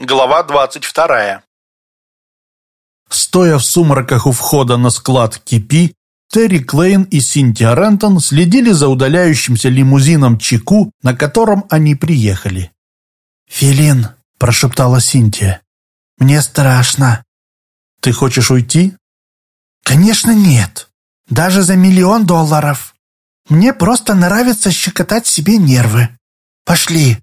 Глава 22. Стоя в сумраках у входа на склад Кипи, Терри Клейн и Синтия Рентон следили за удаляющимся лимузином Чику, на котором они приехали. «Филин», – прошептала Синтия, – «мне страшно». «Ты хочешь уйти?» «Конечно нет. Даже за миллион долларов. Мне просто нравится щекотать себе нервы. Пошли».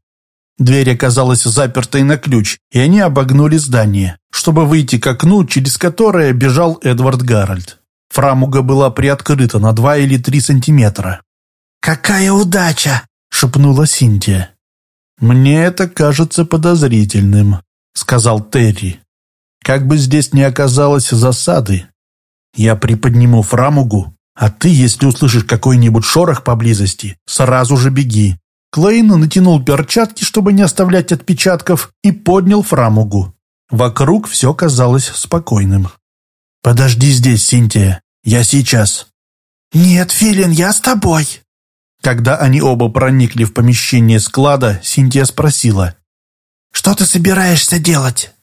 Дверь оказалась запертой на ключ, и они обогнули здание, чтобы выйти к окну, через которое бежал Эдвард Гарольд. Фрамуга была приоткрыта на два или три сантиметра. «Какая удача!» — шепнула Синтия. «Мне это кажется подозрительным», — сказал Терри. «Как бы здесь ни оказалось засады, я приподниму фрамугу, а ты, если услышишь какой-нибудь шорох поблизости, сразу же беги. Клейн натянул перчатки, чтобы не оставлять отпечатков, и поднял фрамугу. Вокруг все казалось спокойным. «Подожди здесь, Синтия. Я сейчас». «Нет, Филин, я с тобой». Когда они оба проникли в помещение склада, Синтия спросила. «Что ты собираешься делать?»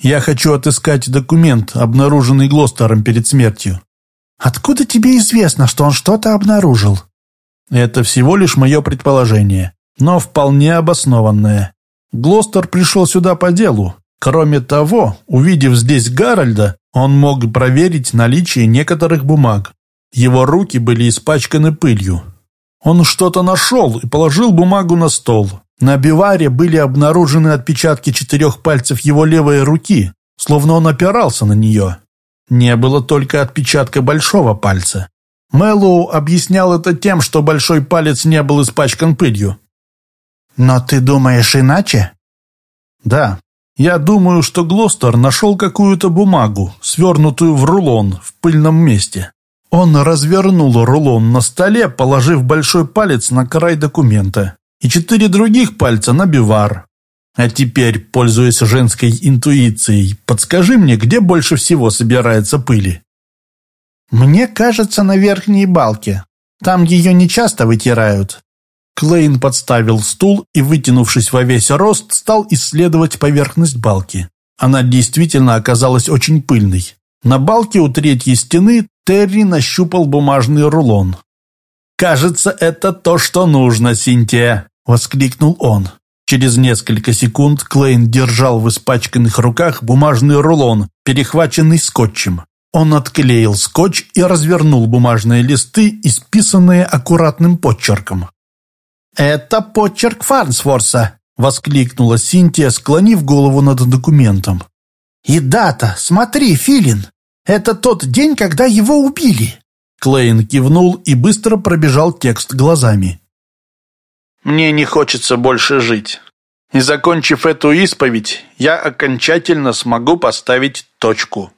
«Я хочу отыскать документ, обнаруженный Глостером перед смертью». «Откуда тебе известно, что он что-то обнаружил?» Это всего лишь мое предположение, но вполне обоснованное. Глостер пришел сюда по делу. Кроме того, увидев здесь Гарольда, он мог проверить наличие некоторых бумаг. Его руки были испачканы пылью. Он что-то нашел и положил бумагу на стол. На биваре были обнаружены отпечатки четырех пальцев его левой руки, словно он опирался на нее. Не было только отпечатка большого пальца. Мэллоу объяснял это тем, что большой палец не был испачкан пылью. «Но ты думаешь иначе?» «Да. Я думаю, что Глостер нашел какую-то бумагу, свернутую в рулон в пыльном месте. Он развернул рулон на столе, положив большой палец на край документа и четыре других пальца на бивар. А теперь, пользуясь женской интуицией, подскажи мне, где больше всего собирается пыли?» «Мне кажется, на верхней балке. Там ее не часто вытирают». Клейн подставил стул и, вытянувшись во весь рост, стал исследовать поверхность балки. Она действительно оказалась очень пыльной. На балке у третьей стены Терри нащупал бумажный рулон. «Кажется, это то, что нужно, Синтия!» – воскликнул он. Через несколько секунд Клейн держал в испачканных руках бумажный рулон, перехваченный скотчем. Он отклеил скотч и развернул бумажные листы, исписанные аккуратным подчерком. «Это подчерк Фарнсворса!» — воскликнула Синтия, склонив голову над документом. «И дата! Смотри, Филин! Это тот день, когда его убили!» Клейн кивнул и быстро пробежал текст глазами. «Мне не хочется больше жить. И закончив эту исповедь, я окончательно смогу поставить точку».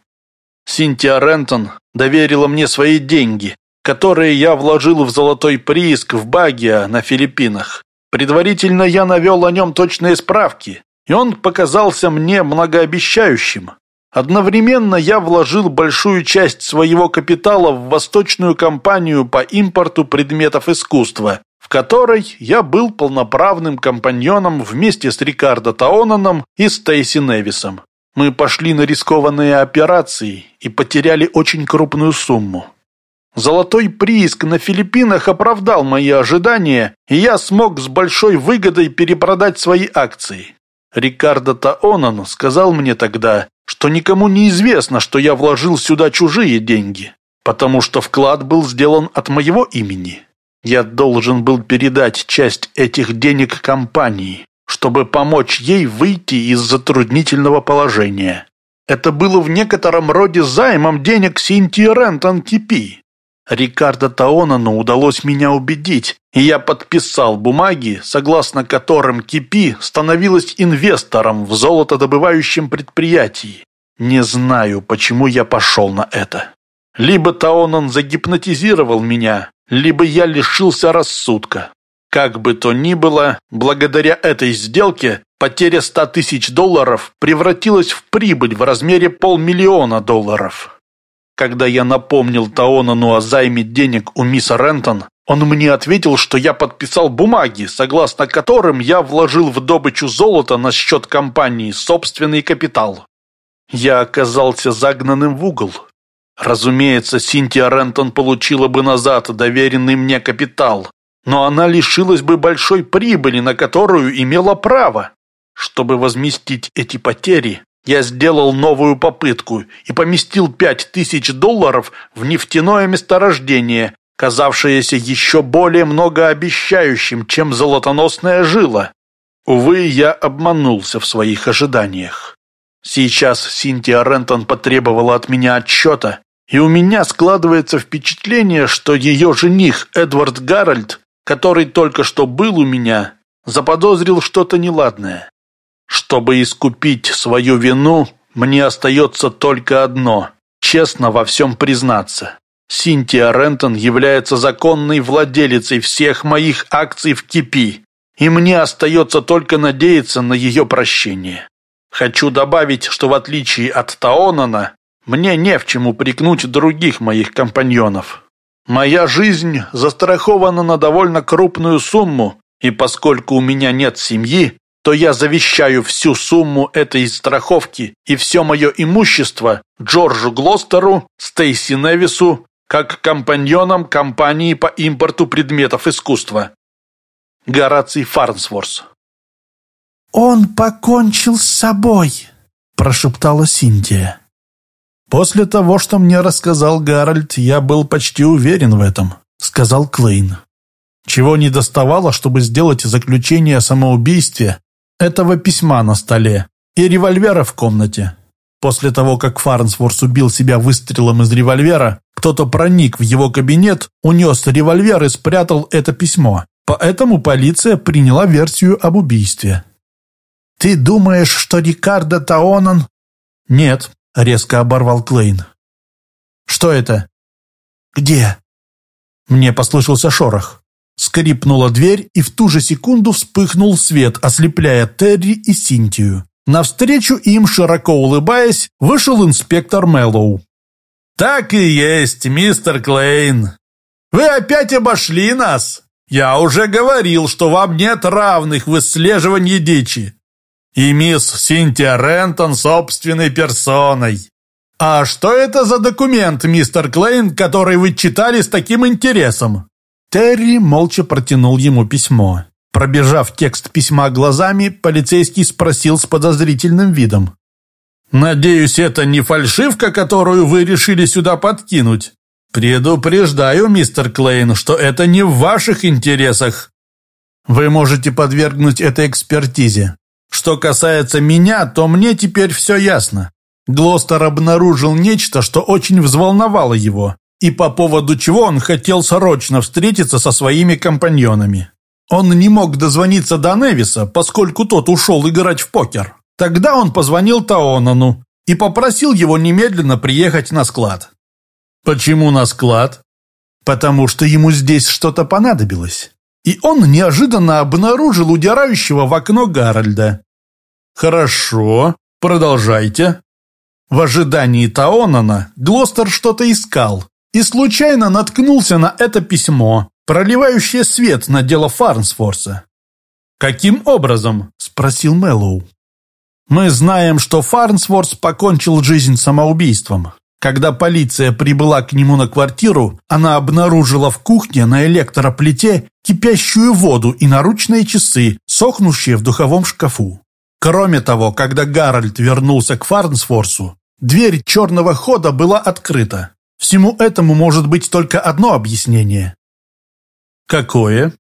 Синтия Рентон доверила мне свои деньги, которые я вложил в золотой прииск в Багиа на Филиппинах. Предварительно я навел о нем точные справки, и он показался мне многообещающим. Одновременно я вложил большую часть своего капитала в восточную компанию по импорту предметов искусства, в которой я был полноправным компаньоном вместе с Рикардо Таонаном и Стейси Невисом. Мы пошли на рискованные операции и потеряли очень крупную сумму. Золотой прииск на Филиппинах оправдал мои ожидания, и я смог с большой выгодой перепродать свои акции. Рикардо Таонан сказал мне тогда, что никому не известно, что я вложил сюда чужие деньги, потому что вклад был сделан от моего имени. Я должен был передать часть этих денег компании, чтобы помочь ей выйти из затруднительного положения. Это было в некотором роде займом денег Синтии Рентон Кипи. Рикардо Таонану удалось меня убедить, и я подписал бумаги, согласно которым Кипи становилась инвестором в золотодобывающем предприятии. Не знаю, почему я пошел на это. Либо Таонан загипнотизировал меня, либо я лишился рассудка. Как бы то ни было, благодаря этой сделке потеря 100 тысяч долларов превратилась в прибыль в размере полмиллиона долларов. Когда я напомнил Таонану о займе денег у мисс Рентон, Он мне ответил, что я подписал бумаги, согласно которым я вложил в добычу золота на счет компании собственный капитал. Я оказался загнанным в угол. Разумеется, Синтия Рентон получила бы назад доверенный мне капитал, но она лишилась бы большой прибыли, на которую имела право. Чтобы возместить эти потери, я сделал новую попытку и поместил пять тысяч долларов в нефтяное месторождение, казавшееся еще более многообещающим, чем золотоносная жила. Увы, я обманулся в своих ожиданиях. Сейчас Синтия Рентон потребовала от меня отчета, и у меня складывается впечатление, что ее жених Эдвард Гарольд, который только что был у меня, заподозрил что-то неладное. Чтобы искупить свою вину, мне остается только одно – честно во всем признаться. Синтия Рентон является законной владелицей всех моих акций в Кипи, и мне остается только надеяться на ее прощение. Хочу добавить, что в отличие от Таонана, мне не в чем упрекнуть других моих компаньонов. Моя жизнь застрахована на довольно крупную сумму, и поскольку у меня нет семьи, то я завещаю всю сумму этой страховки и все мое имущество Джорджу Глостеру, Стейси Невису, как компаньонам компании по импорту предметов искусства. Гораций Фарнсворс. «Он покончил с собой», – прошептала Синтия. «После того, что мне рассказал Гарольд, я был почти уверен в этом», – сказал Клейн. Чего не доставало, чтобы сделать заключение о самоубийстве, этого письма на столе и револьвера в комнате. После того, как Фарнсворс убил себя выстрелом из револьвера, кто-то проник в его кабинет, унес револьвер и спрятал это письмо. Поэтому полиция приняла версию об убийстве. «Ты думаешь, что Рикардо Таонан...» «Нет», — резко оборвал Клейн. «Что это?» «Где?» Мне послышался шорох. Скрипнула дверь, и в ту же секунду вспыхнул свет, ослепляя Терри и Синтию. Навстречу им, широко улыбаясь, вышел инспектор Мэллоу. «Так и есть, мистер Клейн. Вы опять обошли нас. Я уже говорил, что вам нет равных в исследовании дичи. И мисс Синтия Рентон собственной персоной. А что это за документ, мистер Клейн, который вы читали с таким интересом?» Терри молча протянул ему письмо. Пробежав текст письма глазами, полицейский спросил с подозрительным видом. «Надеюсь, это не фальшивка, которую вы решили сюда подкинуть? Предупреждаю, мистер Клейн, что это не в ваших интересах. Вы можете подвергнуть этой экспертизе. Что касается меня, то мне теперь все ясно. Глостер обнаружил нечто, что очень взволновало его, и по поводу чего он хотел срочно встретиться со своими компаньонами. Он не мог дозвониться до Невиса, поскольку тот ушел играть в покер. Тогда он позвонил Таонану и попросил его немедленно приехать на склад. Почему на склад? Потому что ему здесь что-то понадобилось. И он неожиданно обнаружил удирающего в окно Гарольда. Хорошо, продолжайте. В ожидании Таонана Глостер что-то искал и случайно наткнулся на это письмо, проливающее свет на дело Фарнсфорса. «Каким образом?» – спросил Мэллоу. «Мы знаем, что Фарнсворс покончил жизнь самоубийством. Когда полиция прибыла к нему на квартиру, она обнаружила в кухне на электроплите кипящую воду и наручные часы, сохнущие в духовом шкафу. Кроме того, когда Гарольд вернулся к Фарнсворсу, дверь черного хода была открыта. Всему этому может быть только одно объяснение. Какое?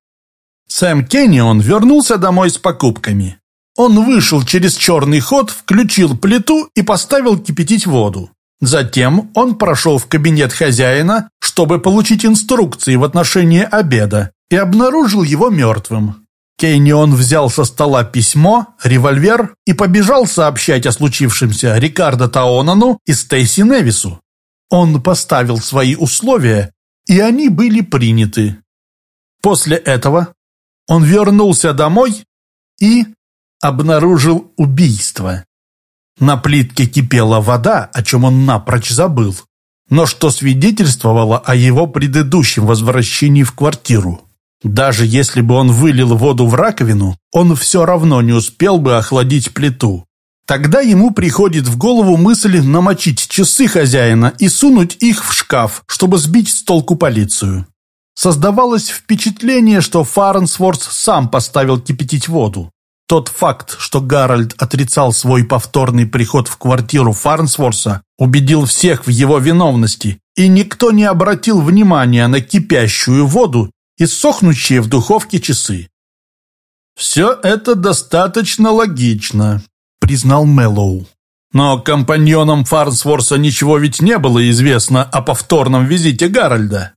Сэм Кеннион вернулся домой с покупками. Он вышел через черный ход, включил плиту и поставил кипятить воду. Затем он прошел в кабинет хозяина, чтобы получить инструкции в отношении обеда, и обнаружил его мертвым. Кейнион взял со стола письмо, револьвер и побежал сообщать о случившемся Рикардо Таонану и Стейси Невису. Он поставил свои условия, и они были приняты. После этого он вернулся домой и обнаружил убийство. На плитке кипела вода, о чем он напрочь забыл. но что свидетельствовало о его предыдущем возвращении в квартиру. Даже если бы он вылил воду в раковину, он все равно не успел бы охладить плиту. Тогда ему приходит в голову мысль намочить часы хозяина и сунуть их в шкаф, чтобы сбить с толку полицию. Создавалось впечатление, что Фарнсворс сам поставил кипятить воду. Тот факт, что Гарольд отрицал свой повторный приход в квартиру Фарнсворса, убедил всех в его виновности, и никто не обратил внимания на кипящую воду и сохнущие в духовке часы. «Все это достаточно логично», — признал Мэллоу. «Но компаньонам Фарнсворса ничего ведь не было известно о повторном визите Гарольда».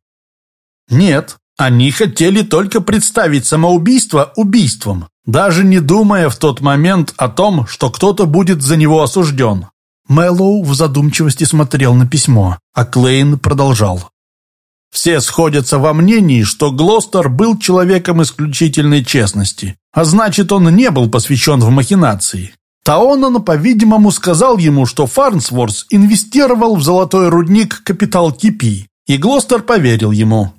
Нет, они хотели только представить самоубийство убийством, даже не думая в тот момент о том, что кто-то будет за него осужден. Мэллоу в задумчивости смотрел на письмо, а Клейн продолжал. Все сходятся во мнении, что Глостер был человеком исключительной честности, а значит, он не был посвящен в махинации. Таонан, по-видимому, сказал ему, что Фарнсворс инвестировал в золотой рудник капитал Кипи, и Глостер поверил ему.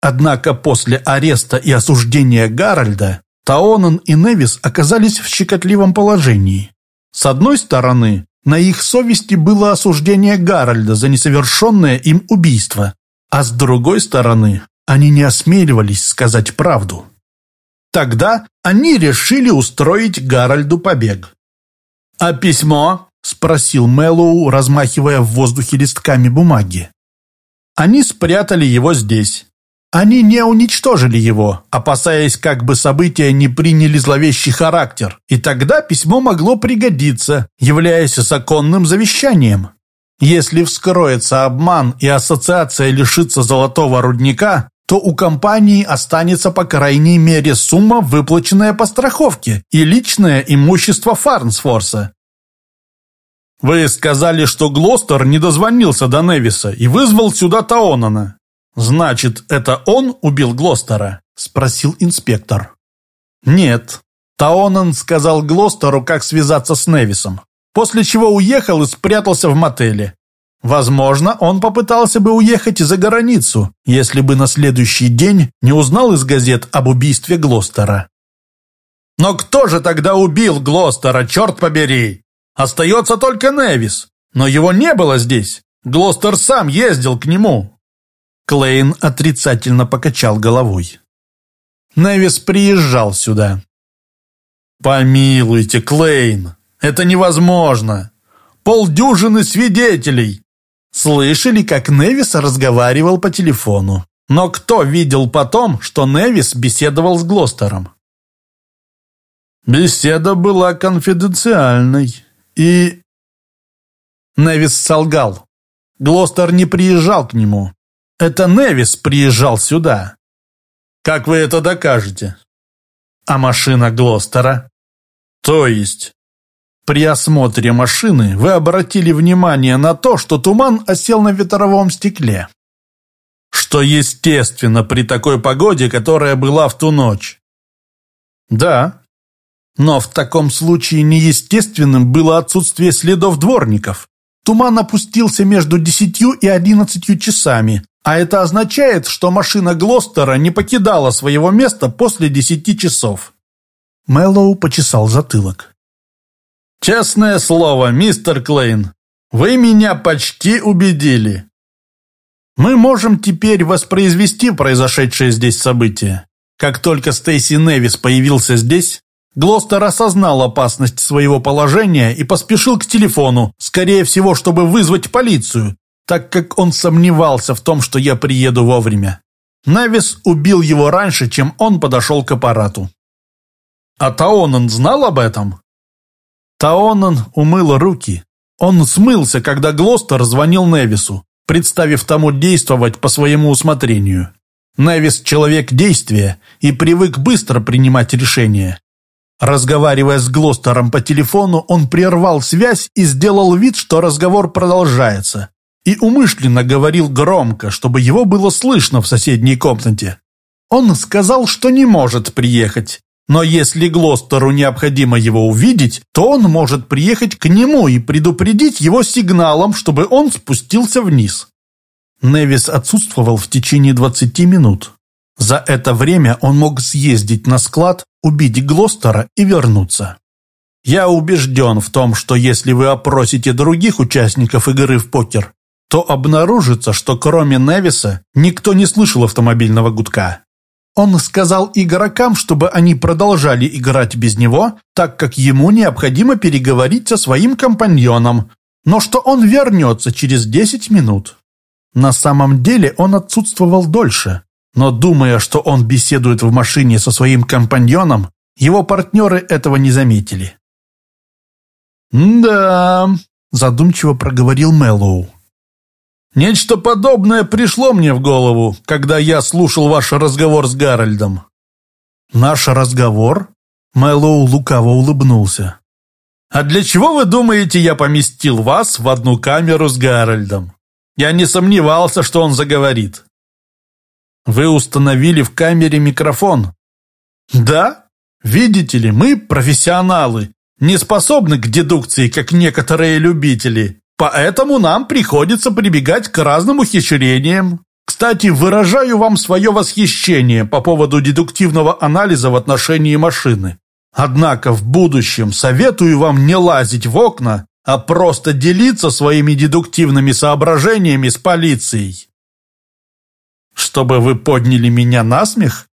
Однако после ареста и осуждения Гарольда Таонан и Невис оказались в щекотливом положении. С одной стороны, на их совести было осуждение Гарольда за несовершенное им убийство, а с другой стороны, они не осмеливались сказать правду. Тогда они решили устроить Гарольду побег. «А письмо?» – спросил Мэллоу, размахивая в воздухе листками бумаги. Они спрятали его здесь. Они не уничтожили его, опасаясь, как бы события не приняли зловещий характер, и тогда письмо могло пригодиться, являясь законным завещанием. Если вскроется обман и ассоциация лишится золотого рудника, то у компании останется по крайней мере сумма, выплаченная по страховке, и личное имущество Фарнсфорса. «Вы сказали, что Глостер не дозвонился до Невиса и вызвал сюда Таонана. «Значит, это он убил Глостера?» – спросил инспектор. «Нет». Таонан сказал Глостеру, как связаться с Невисом, после чего уехал и спрятался в мотеле. Возможно, он попытался бы уехать за границу, если бы на следующий день не узнал из газет об убийстве Глостера. «Но кто же тогда убил Глостера, черт побери? Остается только Невис, но его не было здесь. Глостер сам ездил к нему, Клейн отрицательно покачал головой. Невис приезжал сюда. «Помилуйте, Клейн, это невозможно! Полдюжины свидетелей!» Слышали, как Невис разговаривал по телефону. Но кто видел потом, что Невис беседовал с Глостером? Беседа была конфиденциальной, и... Невис солгал. Глостер не приезжал к нему. Это Невис приезжал сюда. Как вы это докажете? А машина Глостера? То есть? При осмотре машины вы обратили внимание на то, что туман осел на ветровом стекле. Что естественно при такой погоде, которая была в ту ночь. Да. Но в таком случае неестественным было отсутствие следов дворников. Туман опустился между десятью и одиннадцатью часами, а это означает, что машина Глостера не покидала своего места после десяти часов. Мэллоу почесал затылок. «Честное слово, мистер Клейн, вы меня почти убедили. Мы можем теперь воспроизвести произошедшее здесь событие. Как только Стейси Невис появился здесь, Глостер осознал опасность своего положения и поспешил к телефону, скорее всего, чтобы вызвать полицию, так как он сомневался в том, что я приеду вовремя. Навис убил его раньше, чем он подошел к аппарату. А Таонан знал об этом? Таонан умыл руки. Он смылся, когда Глостер звонил Невису, представив тому действовать по своему усмотрению. Невис – человек действия и привык быстро принимать решения. Разговаривая с Глостером по телефону, он прервал связь и сделал вид, что разговор продолжается и умышленно говорил громко, чтобы его было слышно в соседней комнате. Он сказал, что не может приехать, но если Глостеру необходимо его увидеть, то он может приехать к нему и предупредить его сигналом, чтобы он спустился вниз. Невис отсутствовал в течение 20 минут. За это время он мог съездить на склад, убить Глостера и вернуться. Я убежден в том, что если вы опросите других участников игры в покер, то обнаружится, что кроме Невиса никто не слышал автомобильного гудка. Он сказал игрокам, чтобы они продолжали играть без него, так как ему необходимо переговорить со своим компаньоном, но что он вернется через 10 минут. На самом деле он отсутствовал дольше, но думая, что он беседует в машине со своим компаньоном, его партнеры этого не заметили. «Да», – задумчиво проговорил Мэллоу. «Нечто подобное пришло мне в голову, когда я слушал ваш разговор с Гарольдом». «Наш разговор?» Мэллоу лукаво улыбнулся. «А для чего, вы думаете, я поместил вас в одну камеру с Гарольдом? Я не сомневался, что он заговорит». «Вы установили в камере микрофон?» «Да. Видите ли, мы профессионалы, не способны к дедукции, как некоторые любители. Поэтому нам приходится прибегать к разным ухищрениям. Кстати, выражаю вам свое восхищение по поводу дедуктивного анализа в отношении машины. Однако в будущем советую вам не лазить в окна, а просто делиться своими дедуктивными соображениями с полицией. Чтобы вы подняли меня на смех?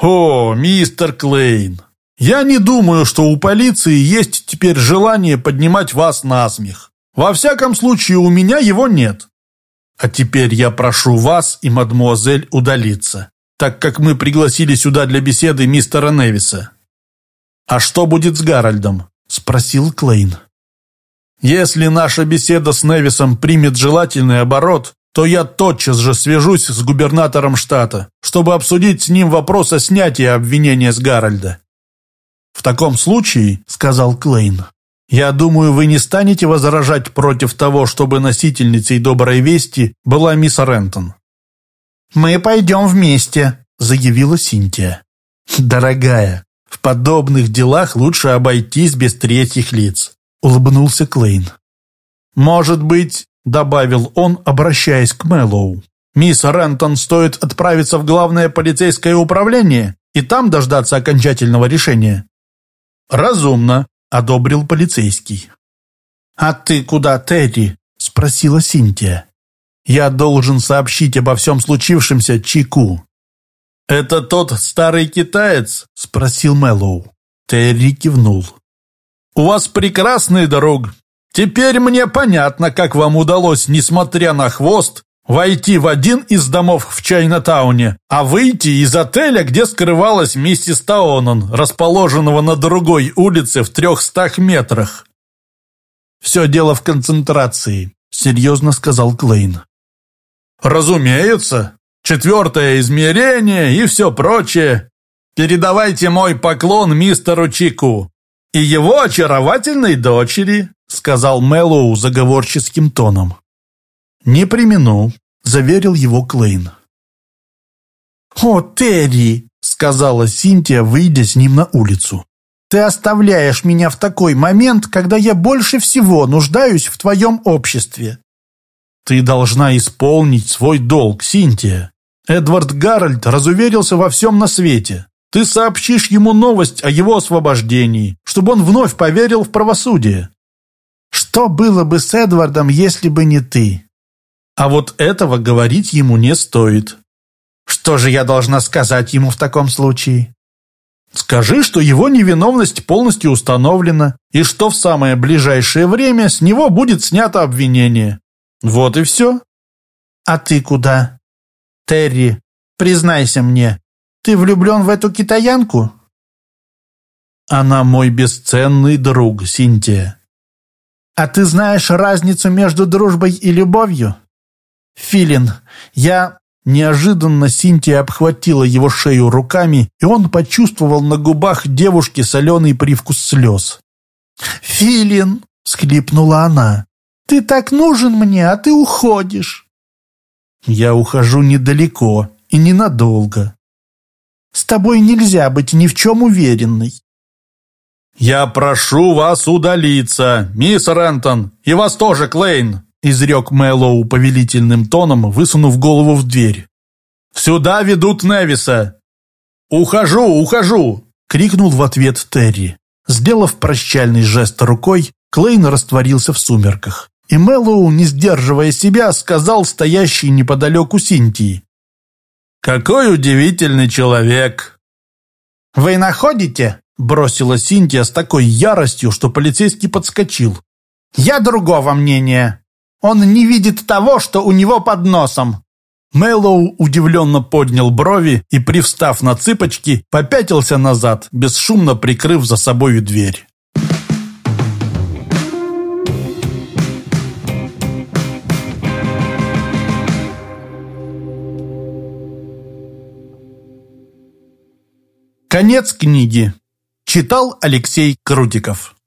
О, мистер Клейн, я не думаю, что у полиции есть теперь желание поднимать вас на смех. Во всяком случае, у меня его нет. А теперь я прошу вас и мадмуазель удалиться, так как мы пригласили сюда для беседы мистера Невиса. А что будет с Гарольдом? Спросил Клейн. Если наша беседа с Невисом примет желательный оборот, то я тотчас же свяжусь с губернатором штата, чтобы обсудить с ним вопрос о снятии обвинения с Гарольда. «В таком случае», — сказал Клейн, я думаю, вы не станете возражать против того, чтобы носительницей доброй вести была мисс Рентон. «Мы пойдем вместе», — заявила Синтия. «Дорогая, в подобных делах лучше обойтись без третьих лиц», — улыбнулся Клейн. «Может быть», — добавил он, обращаясь к Мэллоу, «мисс Рентон стоит отправиться в главное полицейское управление и там дождаться окончательного решения». «Разумно», — одобрил полицейский. «А ты куда, Тедди?» — спросила Синтия. «Я должен сообщить обо всем случившемся Чику». «Это тот старый китаец?» — спросил Мэллоу. Терри кивнул. «У вас прекрасный друг. Теперь мне понятно, как вам удалось, несмотря на хвост, войти в один из домов в Чайна-тауне, а выйти из отеля, где скрывалась миссис Таонон, расположенного на другой улице в трехстах метрах. «Все дело в концентрации», — серьезно сказал Клейн. «Разумеется. Четвертое измерение и все прочее. Передавайте мой поклон мистеру Чику и его очаровательной дочери», — сказал Мэллоу заговорческим тоном. «Не примену», — заверил его Клейн. «О, Терри!» — сказала Синтия, выйдя с ним на улицу. «Ты оставляешь меня в такой момент, когда я больше всего нуждаюсь в твоем обществе». «Ты должна исполнить свой долг, Синтия. Эдвард Гарольд разуверился во всем на свете. Ты сообщишь ему новость о его освобождении, чтобы он вновь поверил в правосудие». «Что было бы с Эдвардом, если бы не ты?» А вот этого говорить ему не стоит. Что же я должна сказать ему в таком случае? Скажи, что его невиновность полностью установлена, и что в самое ближайшее время с него будет снято обвинение. Вот и все. А ты куда? Терри, признайся мне, ты влюблен в эту китаянку? Она мой бесценный друг, Синтия. А ты знаешь разницу между дружбой и любовью? Филин, я...» Неожиданно Синтия обхватила его шею руками, и он почувствовал на губах девушки соленый привкус слез. «Филин!» — схлипнула она. «Ты так нужен мне, а ты уходишь!» «Я ухожу недалеко и ненадолго. С тобой нельзя быть ни в чем уверенной». «Я прошу вас удалиться, мисс Рентон, и вас тоже, Клейн, изрек Мэллоу повелительным тоном, высунув голову в дверь. «Сюда ведут Невиса!» «Ухожу, ухожу!» — крикнул в ответ Терри. Сделав прощальный жест рукой, Клейн растворился в сумерках. И Мэллоу, не сдерживая себя, сказал стоящий неподалеку Синтии. «Какой удивительный человек!» «Вы находите?» – бросила Синтия с такой яростью, что полицейский подскочил. «Я другого мнения. Он не видит того, что у него под носом. Мэллоу удивленно поднял брови и, привстав на цыпочки, попятился назад, бесшумно прикрыв за собою дверь. Конец книги. Читал Алексей Крутиков.